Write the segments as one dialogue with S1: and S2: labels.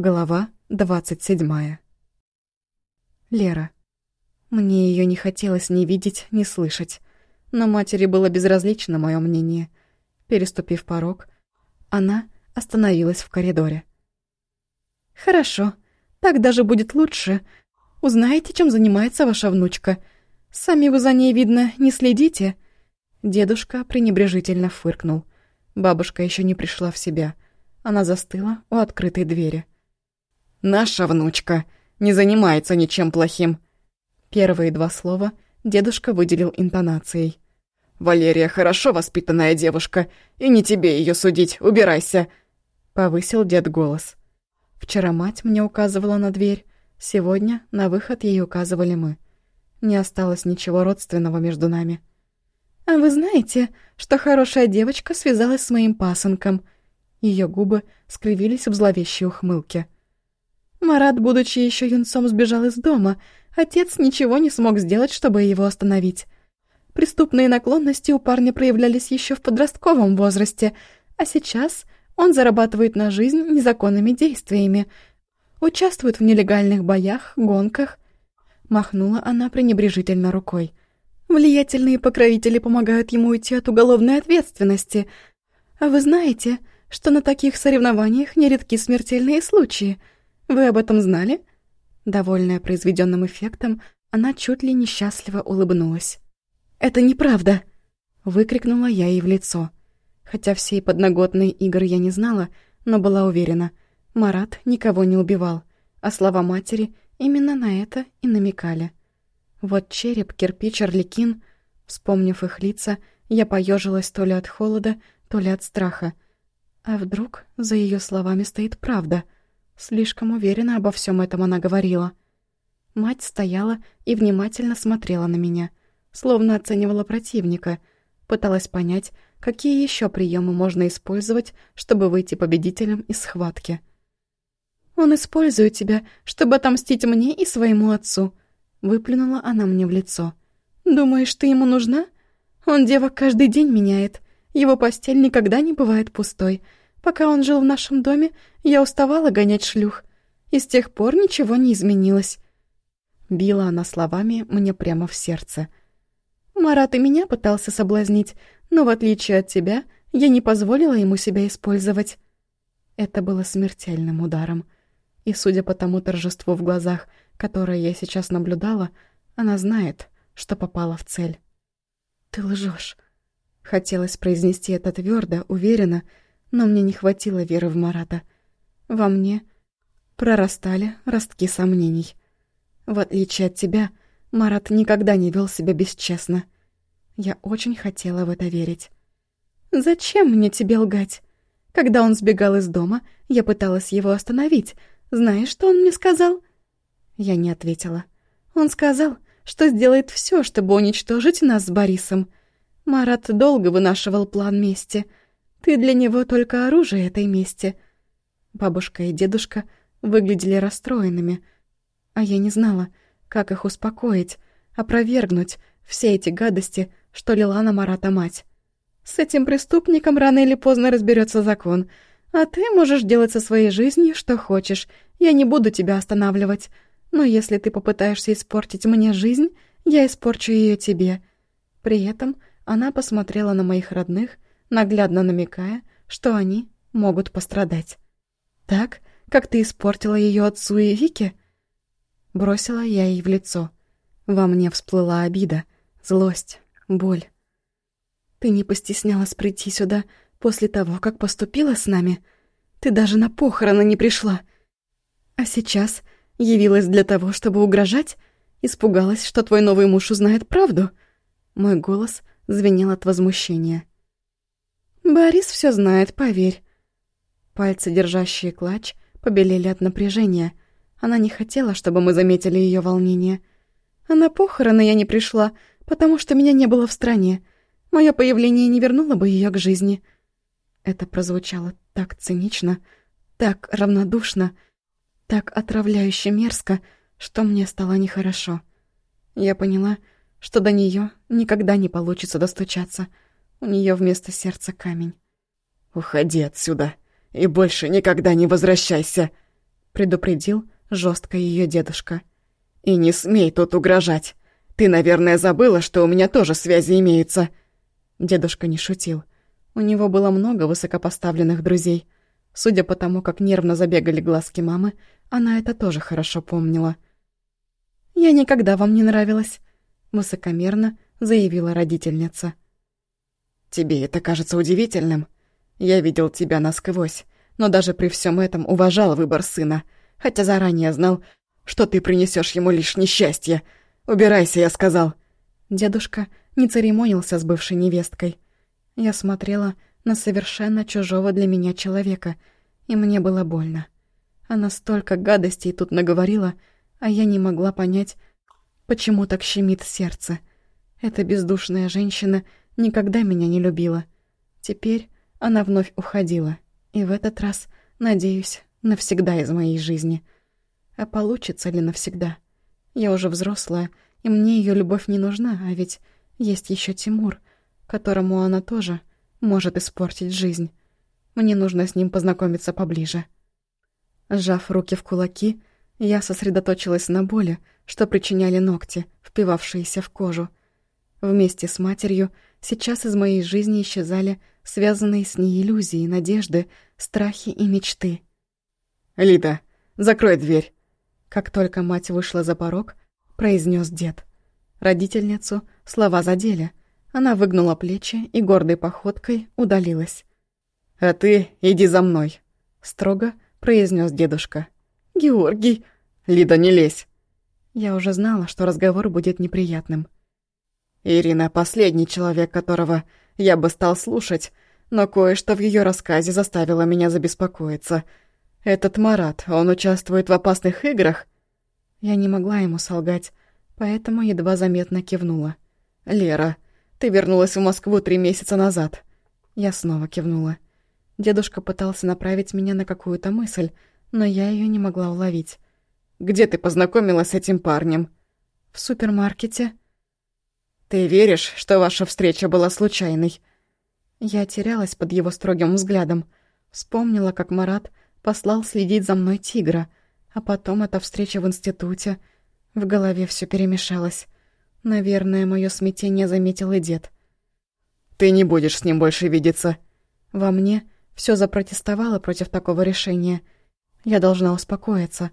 S1: Глава двадцать седьмая. Лера. Мне ее не хотелось ни видеть, ни слышать. Но матери было безразлично мое мнение. Переступив порог, она остановилась в коридоре. «Хорошо, так даже будет лучше. Узнаете, чем занимается ваша внучка. Сами вы за ней, видно, не следите». Дедушка пренебрежительно фыркнул. Бабушка еще не пришла в себя. Она застыла у открытой двери. «Наша внучка не занимается ничем плохим». Первые два слова дедушка выделил интонацией. «Валерия хорошо воспитанная девушка, и не тебе ее судить, убирайся!» Повысил дед голос. Вчера мать мне указывала на дверь, сегодня на выход ей указывали мы. Не осталось ничего родственного между нами. «А вы знаете, что хорошая девочка связалась с моим пасынком?» Ее губы скривились в зловещей ухмылке. Марат, будучи еще юнцом, сбежал из дома. Отец ничего не смог сделать, чтобы его остановить. Преступные наклонности у парня проявлялись еще в подростковом возрасте, а сейчас он зарабатывает на жизнь незаконными действиями. Участвует в нелегальных боях, гонках. Махнула она пренебрежительно рукой. Влиятельные покровители помогают ему уйти от уголовной ответственности. А вы знаете, что на таких соревнованиях нередки смертельные случаи — вы об этом знали?» Довольная произведенным эффектом, она чуть ли несчастливо улыбнулась. «Это неправда!» — выкрикнула я ей в лицо. Хотя всей подноготной игры я не знала, но была уверена. Марат никого не убивал, а слова матери именно на это и намекали. Вот череп, кирпич, орликин... Вспомнив их лица, я поежилась то ли от холода, то ли от страха. А вдруг за ее словами стоит правда — Слишком уверенно обо всем этом она говорила. Мать стояла и внимательно смотрела на меня, словно оценивала противника, пыталась понять, какие еще приемы можно использовать, чтобы выйти победителем из схватки. «Он использует тебя, чтобы отомстить мне и своему отцу», — выплюнула она мне в лицо. «Думаешь, ты ему нужна? Он девок каждый день меняет. Его постель никогда не бывает пустой. Пока он жил в нашем доме, я уставала гонять шлюх. И с тех пор ничего не изменилось. Била она словами мне прямо в сердце. Марат и меня пытался соблазнить, но в отличие от тебя, я не позволила ему себя использовать. Это было смертельным ударом. И судя по тому торжеству в глазах, которое я сейчас наблюдала, она знает, что попала в цель. «Ты лжешь. Хотелось произнести это твердо, уверенно, но мне не хватило веры в Марата. Во мне прорастали ростки сомнений. В отличие от тебя, Марат никогда не вел себя бесчестно. Я очень хотела в это верить. «Зачем мне тебе лгать? Когда он сбегал из дома, я пыталась его остановить. Знаешь, что он мне сказал?» Я не ответила. Он сказал, что сделает все, чтобы уничтожить нас с Борисом. Марат долго вынашивал план мести — ты для него только оружие этой мести». Бабушка и дедушка выглядели расстроенными, а я не знала, как их успокоить, опровергнуть все эти гадости, что лила на Марата мать. С этим преступником рано или поздно разберется закон, а ты можешь делать со своей жизнью, что хочешь. Я не буду тебя останавливать. Но если ты попытаешься испортить мне жизнь, я испорчу ее тебе». При этом она посмотрела на моих родных наглядно намекая, что они могут пострадать. «Так, как ты испортила ее отцу и Вике?» Бросила я ей в лицо. Во мне всплыла обида, злость, боль. «Ты не постеснялась прийти сюда после того, как поступила с нами? Ты даже на похороны не пришла. А сейчас явилась для того, чтобы угрожать? Испугалась, что твой новый муж узнает правду?» Мой голос звенел от возмущения. «Борис все знает, поверь». Пальцы, держащие клатч, побелели от напряжения. Она не хотела, чтобы мы заметили ее волнение. А на похороны я не пришла, потому что меня не было в стране. Мое появление не вернуло бы ее к жизни. Это прозвучало так цинично, так равнодушно, так отравляюще мерзко, что мне стало нехорошо. Я поняла, что до нее никогда не получится достучаться — у нее вместо сердца камень.
S2: «Уходи отсюда и больше никогда не возвращайся!»
S1: предупредил жестко ее дедушка.
S2: «И не смей тут угрожать. Ты, наверное, забыла, что у меня тоже связи имеются».
S1: Дедушка не шутил. У него было много высокопоставленных друзей. Судя по тому, как нервно забегали глазки мамы, она это тоже хорошо помнила. «Я никогда вам не нравилась», — высокомерно заявила родительница.
S2: «Тебе это кажется удивительным? Я видел тебя насквозь, но даже при всем этом уважал выбор сына, хотя заранее знал, что ты принесешь ему лишь несчастье. Убирайся, я сказал».
S1: Дедушка не церемонился с бывшей невесткой. Я смотрела на совершенно чужого для меня человека, и мне было больно. Она столько гадостей тут наговорила, а я не могла понять, почему так щемит сердце. Эта бездушная женщина никогда меня не любила. Теперь она вновь уходила, и в этот раз, надеюсь, навсегда из моей жизни. А получится ли навсегда? Я уже взрослая, и мне ее любовь не нужна, а ведь есть еще Тимур, которому она тоже может испортить жизнь. Мне нужно с ним познакомиться поближе. Сжав руки в кулаки, я сосредоточилась на боли, что причиняли ногти, впивавшиеся в кожу. Вместе с матерью сейчас из моей жизни исчезали связанные с ней иллюзии, надежды, страхи и мечты.
S2: «Лида, закрой дверь!»
S1: Как только мать вышла за порог, произнес дед. Родительницу слова задели. Она выгнула плечи и гордой походкой удалилась.
S2: «А ты иди за мной», —
S1: строго произнес дедушка.
S2: «Георгий!» «Лида, не лезь!»
S1: Я уже знала, что разговор будет неприятным.
S2: Ирина — последний человек, которого я бы стал слушать, но кое-что в ее рассказе заставило меня забеспокоиться. Этот Марат, он участвует в опасных играх?
S1: Я не могла ему солгать, поэтому едва заметно кивнула.
S2: «Лера, ты вернулась в Москву три месяца назад».
S1: Я снова кивнула. Дедушка пытался направить меня на какую-то мысль, но я ее не могла уловить.
S2: «Где ты познакомилась с этим парнем?»
S1: «В супермаркете».
S2: «Ты веришь, что ваша встреча была случайной?»
S1: Я терялась под его строгим взглядом. Вспомнила, как Марат послал следить за мной тигра, а потом эта встреча в институте. В голове все перемешалось. Наверное, мое смятение заметил и дед.
S2: «Ты не будешь с ним больше видеться».
S1: Во мне все запротестовало против такого решения — я должна успокоиться,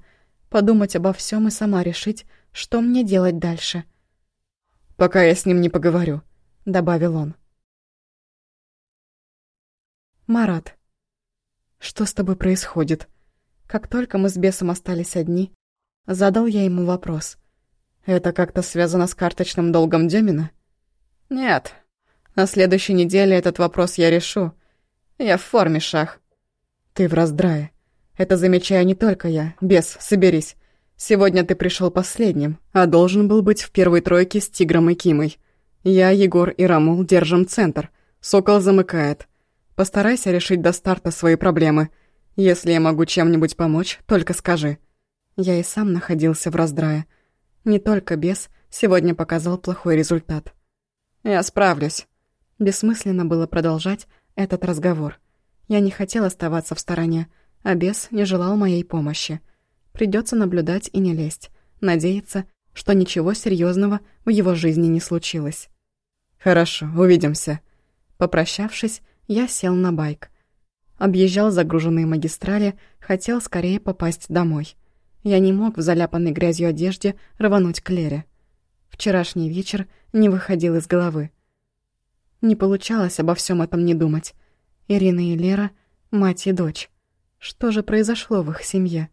S1: подумать обо всем и сама решить, что мне делать дальше.
S2: «Пока я с ним не поговорю», — добавил он.
S1: «Марат, что с тобой происходит?» Как только мы с бесом остались одни, задал я ему вопрос.
S2: «Это как-то связано с карточным долгом Демина?» «Нет. На следующей неделе этот вопрос я решу. Я в форме, Шах».
S1: «Ты в раздрае. Это замечаю не только я. Бес, соберись. Сегодня ты пришел последним, а должен был быть в первой тройке с Тигром и Кимой. Я, Егор и Рамул держим центр. Сокол замыкает. Постарайся решить до старта свои проблемы. Если я могу чем-нибудь помочь, только скажи. Я и сам находился в раздрае. Не только бес сегодня показал плохой результат.
S2: Я справлюсь.
S1: Бессмысленно было продолжать этот разговор. Я не хотел оставаться в стороне, а бес не желал моей помощи. Придется наблюдать и не лезть, надеяться, что ничего серьезного в его жизни не случилось.
S2: «Хорошо, увидимся».
S1: Попрощавшись, я сел на байк. Объезжал загруженные магистрали, хотел скорее попасть домой. Я не мог в заляпанной грязью одежде рвануть к Лере. Вчерашний вечер не выходил из головы. Не получалось обо всем этом не думать. Ирина и Лера — мать и дочь. Что же произошло в их семье?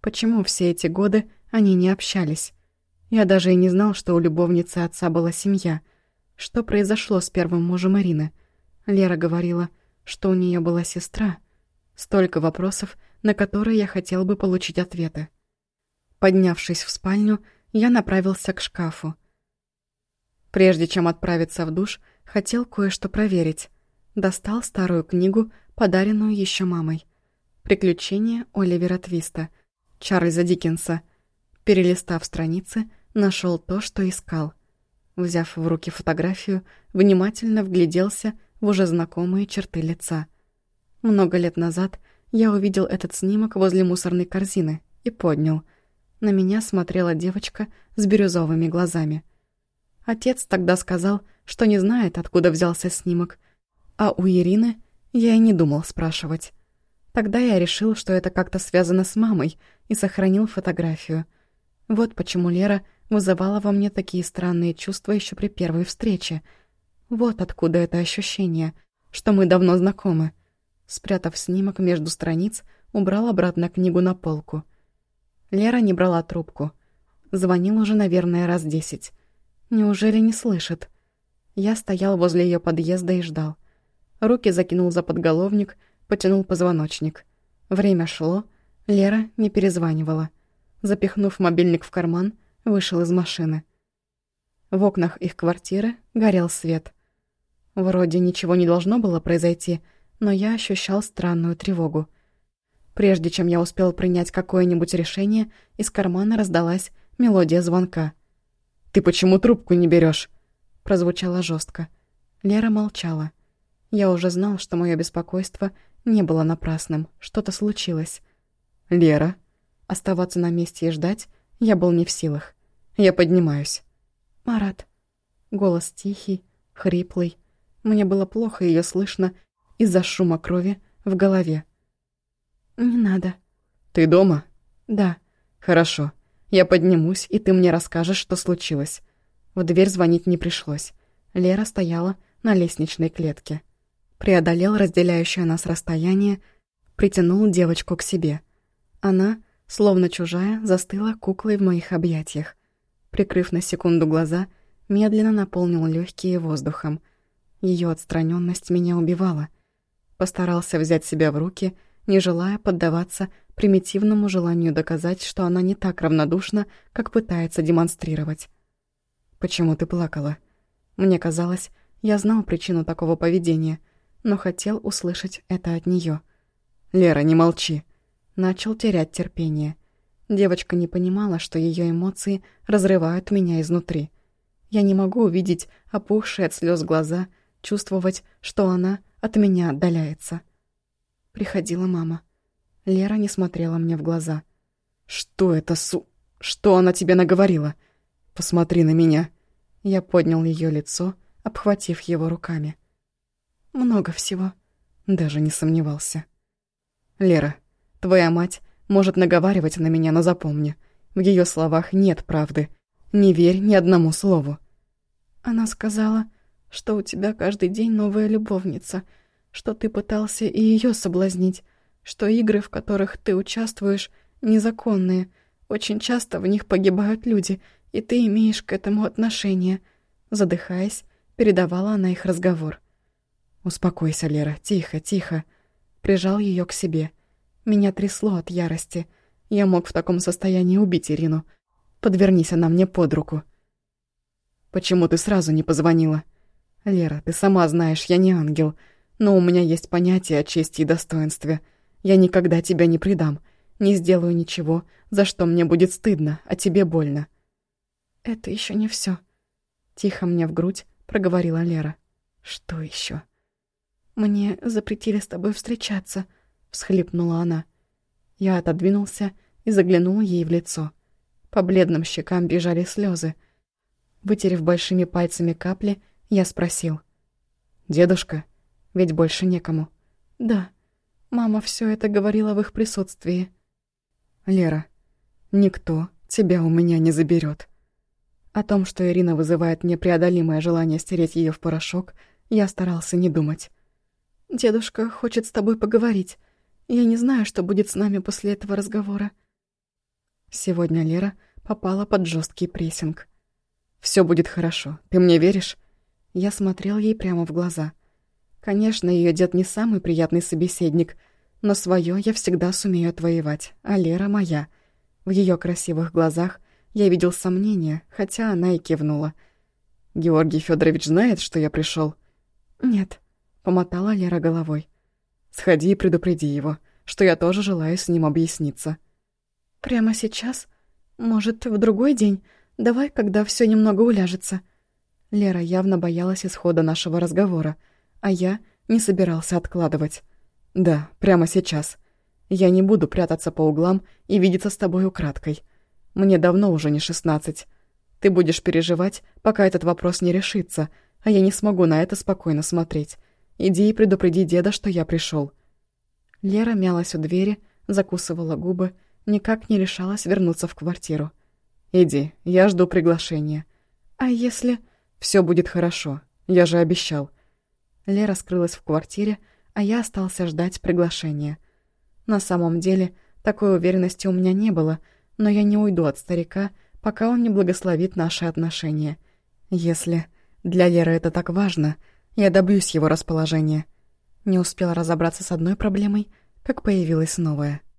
S1: Почему все эти годы они не общались? Я даже и не знал, что у любовницы отца была семья. Что произошло с первым мужем Ирины? Лера говорила, что у нее была сестра. Столько вопросов, на которые я хотел бы получить ответы. Поднявшись в спальню, я направился к шкафу. Прежде чем отправиться в душ, хотел кое-что проверить. Достал старую книгу, подаренную еще мамой. Приключения Оливера Твиста, Чарльза Диккенса. Перелистав страницы, нашел то, что искал. Взяв в руки фотографию, внимательно вгляделся в уже знакомые черты лица. Много лет назад я увидел этот снимок возле мусорной корзины, и поднял. На меня смотрела девочка с бирюзовыми глазами. Отец тогда сказал, что не знает, откуда взялся снимок, а у Ирины я и не думал спрашивать. Тогда я решил, что это как-то связано с мамой, и сохранил фотографию. Вот почему Лера вызывала во мне такие странные чувства еще при первой встрече. Вот откуда это ощущение, что мы давно знакомы. Спрятав снимок между страниц, убрал обратно книгу на полку. Лера не брала трубку. Звонил уже, наверное, раз десять. Неужели не слышит? Я стоял возле ее подъезда и ждал. Руки закинул за подголовник, потянул позвоночник. Время шло, Лера не перезванивала. Запихнув мобильник в карман, вышел из машины. В окнах их квартиры горел свет. Вроде ничего не должно было произойти, но я ощущал странную тревогу. Прежде чем я успел принять какое-нибудь решение, из кармана раздалась мелодия звонка. «Ты почему трубку не берешь? прозвучало жестко. Лера молчала. Я уже знал, что мое беспокойство не было напрасным, что-то случилось. «Лера?» Оставаться на месте и ждать я был не в силах. Я поднимаюсь. «Марат». Голос тихий, хриплый. Мне было плохо ее слышно из-за шума крови в голове. «Не надо».
S2: «Ты дома?»
S1: «Да».
S2: «Хорошо. Я поднимусь, и ты мне расскажешь, что случилось».
S1: В дверь звонить не пришлось. Лера стояла на лестничной клетке. Преодолел разделяющее нас расстояние, притянул девочку к себе. Она, словно чужая, застыла куклой в моих объятиях. Прикрыв на секунду глаза, медленно наполнил легкие воздухом. Ее отстраненность меня убивала. Постарался взять себя в руки, не желая поддаваться примитивному желанию доказать, что она не так равнодушна, как пытается демонстрировать. «Почему ты плакала?» Мне казалось, я знал причину такого поведения, но хотел услышать это от нее.
S2: «Лера, не молчи!»
S1: Начал терять терпение. Девочка не понимала, что ее эмоции разрывают меня изнутри. Я не могу увидеть опухшие от слез глаза, чувствовать, что она от меня отдаляется. Приходила мама. Лера не смотрела мне в глаза.
S2: «Что это, су... Что она тебе наговорила?» Посмотри на меня».
S1: Я поднял ее лицо, обхватив его руками. «Много всего». Даже не сомневался. «Лера, твоя мать может наговаривать на меня, но запомни, в ее словах нет правды. Не верь ни одному слову». Она сказала, что у тебя каждый день новая любовница, что ты пытался и ее соблазнить, что игры, в которых ты участвуешь, незаконные. Очень часто в них погибают люди — и ты имеешь к этому отношение», — задыхаясь, передавала она их разговор. «Успокойся, Лера, тихо, тихо», — прижал ее к себе. Меня трясло от ярости. Я мог в таком состоянии убить Ирину. Подвернись она мне под руку. «Почему ты сразу не позвонила?» «Лера, ты сама знаешь, я не ангел, но у меня есть понятие о чести и достоинстве. Я никогда тебя не предам, не сделаю ничего, за что мне будет стыдно, а тебе больно». «Это еще не все. Тихо мне в грудь проговорила Лера. «Что еще? «Мне запретили с тобой встречаться», — всхлипнула она. Я отодвинулся и заглянул ей в лицо. По бледным щекам бежали слезы. Вытерев большими пальцами капли, я спросил. «Дедушка? Ведь больше некому». «Да. Мама все это говорила в их присутствии». «Лера, никто тебя у меня не заберет. О том, что Ирина вызывает непреодолимое желание стереть ее в порошок, я старался не думать. «Дедушка хочет с тобой поговорить. Я не знаю, что будет с нами после этого разговора». Сегодня Лера попала под жесткий прессинг. Все будет хорошо. Ты мне веришь?» Я смотрел ей прямо в глаза. Конечно, ее дед не самый приятный собеседник, но свое я всегда сумею отвоевать, а Лера моя. В ее красивых глазах я видел сомнения, хотя она и кивнула. «Георгий Федорович знает, что я пришел? «Нет», — помотала Лера головой. «Сходи и предупреди его, что я тоже желаю с ним объясниться». «Прямо сейчас? Может, в другой день? Давай, когда все немного уляжется». Лера явно боялась исхода нашего разговора, а я не собирался откладывать. «Да, прямо сейчас. Я не буду прятаться по углам и видеться с тобой украдкой. Мне давно уже не шестнадцать. Ты будешь переживать, пока этот вопрос не решится, а я не смогу на это спокойно смотреть. Иди и предупреди деда, что я пришел. Лера мялась у двери, закусывала губы, никак не решалась вернуться в квартиру. «Иди, я жду приглашения». «А если...» Все будет хорошо, я же обещал». Лера скрылась в квартире, а я остался ждать приглашения. На самом деле, такой уверенности у меня не было, но я не уйду от старика, пока он не благословит наши отношения. Если для Леры это так важно, я добьюсь его расположения. Не успела разобраться с одной проблемой, как появилась новая —